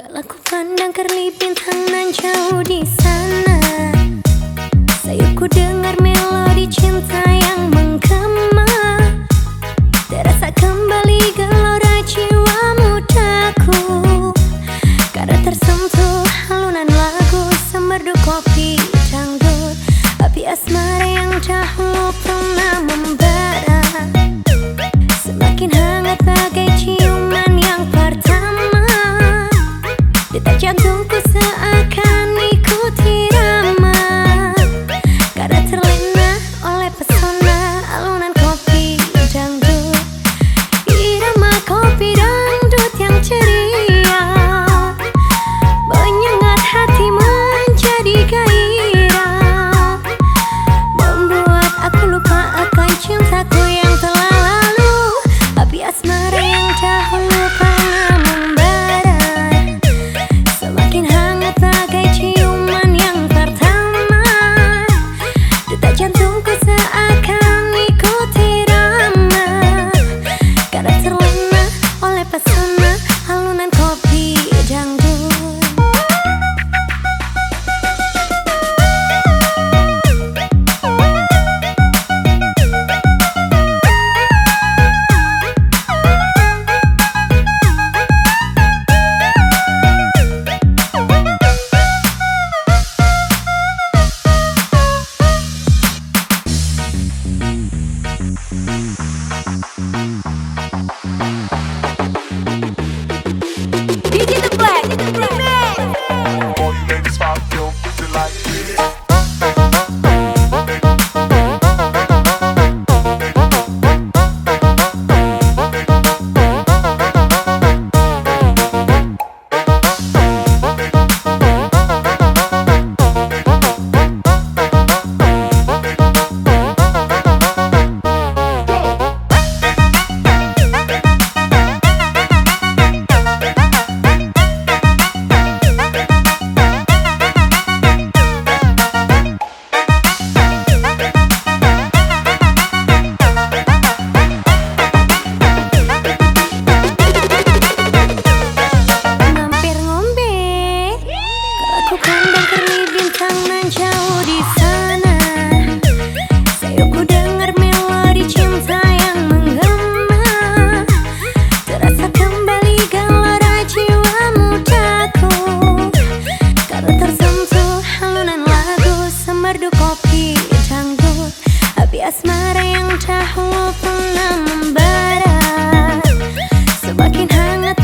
Kalau ku pandang kerli bintang nan jauh di sana. Saya ku dengar melodi cinta yang menggema. Terasa kembali gelora jiwa mudaku. Karena tersentuh halunan lagu semerdu kopi dangdut. Api asmara yang dahulu pernah membara. Semakin hangat bagai So I can't seperti janggut Api asmara yang dahulu pernah membara. Semakin hangat